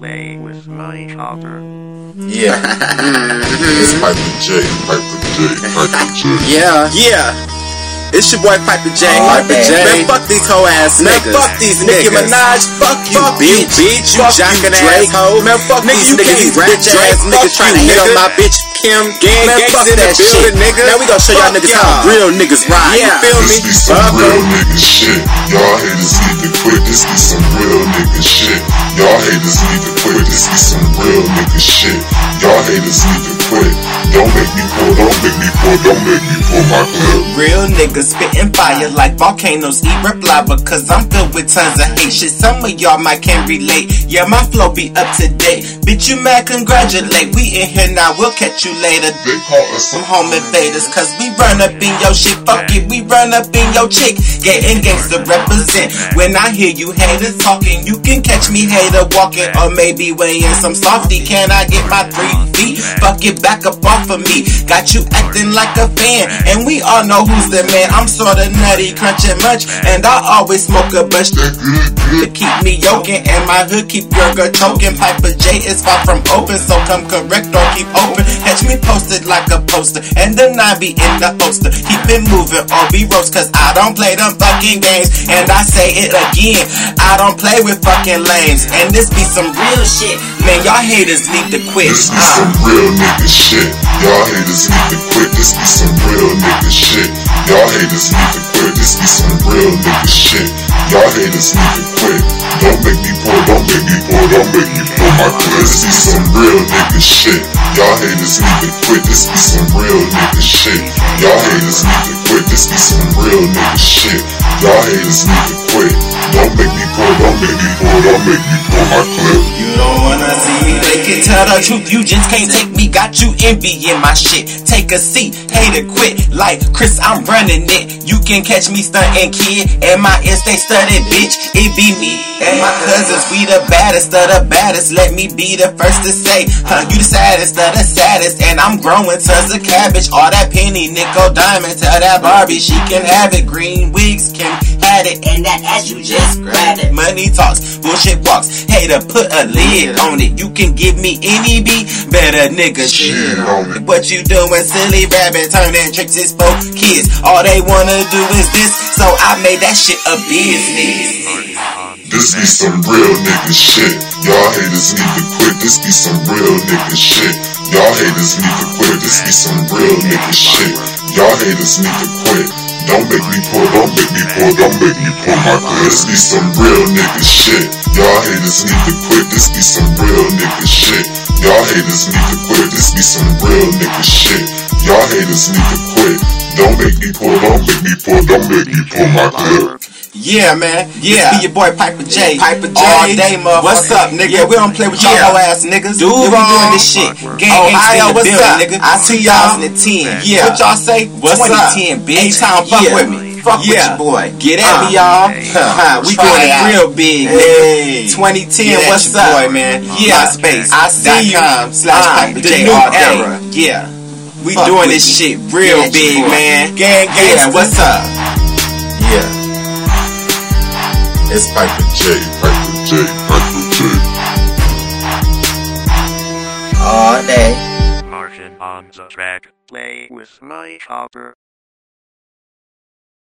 Play with my chopper. Yeah. It's Piper J, Piper J, Piper J. Yeah. Yeah. It's your boy Piper J. Aw, Piper damn. J. Man, Man, fuck these hoe ass Man, niggas. fuck these Nicki. Minaj, fuck you, Fuck bitch. you, bitch. You Fuck jocking Drake. asshole. Man, fuck Nigga, these you niggas. can't These spit ass niggas trying to hit on my bitch Kim. Gang Man, gangsta fuck in the that shit. building, nigga. Now we gonna show y'all Fuck niggas y'all. how real niggas ride. Yeah. You feel me? This be some real nigga shit. Y'all haters need to quit. This be some real nigga shit. Y'all haters need to quit. This be some real nigga shit. Y'all haters need to quit. Don't make me pull. Don't make me pull. Don't make me pull my clip. Real niggas spitting fire like volcanoes eat reply because I'm filled with tons of hate shit. Some of y'all might can't relate. Yeah, my flow be up to date. Bitch, you mad? Congratulate. We in here now. We'll catch you later. They call us Some home invaders, cause we run up in your shit. Fuck it, we run up in your chick. Getting gangsta represent. When I hear you haters talking, you can catch me hater walking, or maybe weighing some softy. Can I get my three feet? Fuck it, back up off of me. Got you acting like a fan, and we all know who's the man. I'm sorta nutty, crunching much, and I always smoke a good, to keep me yoking and my hood keep your girl choking. Piper J is far from open, so come correct or keep open. Catch me posted like a poster, and the nine be in the holster. Keep it moving or be roast, cause I don't play them fucking games. And I say it again, I don't play with fucking lames. And this be some real shit, man. Y'all haters need to quit. Some real nigga shit. Y'all haters need to quit. This be some real nigga shit. Y'all haters need to quit. This be some real nigga shit. Y'all haters need to quit. Don't make me pull. Don't make me pull. Don't make me pull my clip. This be some real nigga shit. Y'all haters need to quit. This be some real nigga shit. Y'all haters need to quit. This be some real nigga shit. Y'all haters need to quit. Don't make me pull. Don't make me pull. Don't make me pull my clip. Tell the truth, you just can't take me. Got you envying my shit. Take a seat, hate hater quit. Like Chris, I'm running it. You can catch me stunting, kid. And my stay studded, bitch. It be me and my cousins. We the baddest of the baddest. Let me be the first to say, huh? You the saddest of the saddest. And I'm growing tons of cabbage. All that penny, nickel, diamond. Tell that Barbie she can have it. Green wigs can it. And that ass you just grabbed it. Money talks, bullshit walks. Hater, put a lid on it. You can give me any beat, better nigga Shit on it. What you doing, silly rabbit? Turning tricks is for kids. All they wanna do is this, so I made that shit a business. This be some real nigga shit. Y'all haters need to quit. This be some real nigga shit. Y'all haters need to quit. This be some real nigga shit. Y'all haters need to quit. Don't make me pull. Don't make me pull. Don't make me pull my clip. This be some real nigga shit. Y'all haters need to quit. This be some real nigga shit. Y'all haters need to quit. This be some real nigga shit. Y'all haters need to quit. Don't make me pull. Don't make me pull. Don't make me pull my clip. Yeah, man. Yeah. This be your boy Piper J. Piper J. All day, motherfucker. What's up, nigga? Yeah, we don't play with y'all Yeah. ass niggas. Duval. Yeah, we doing this shit. Gang Ohio, Ohio, in the what's building, up? nigga. I see y'all. 2010. Yeah. What y'all say? What's up? 2010, bitch. A-Town, fuck yeah. with me. Fuck Yeah. with your boy. Get at Uh. me, y'all. Huh, we Try doing it real big, Hey. 2010, Get what's up? boy, man. Yeah. MySpace. I see you. Slash Uh, Piper the J new all day. era. Yeah. We Fuck doing this me. shit real Get big, man. Gang Yeah, gangsta. what's up? Yeah. It's Piper J, Piper J, Piper J. All day. Martian on the track. Play with my chopper.